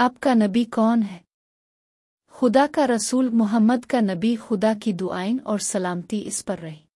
آپ کا نبی کون ہے؟ خدا کا رسول محمد کا نبی خدا کی دعائیں اور سلامتی اس پر رہی۔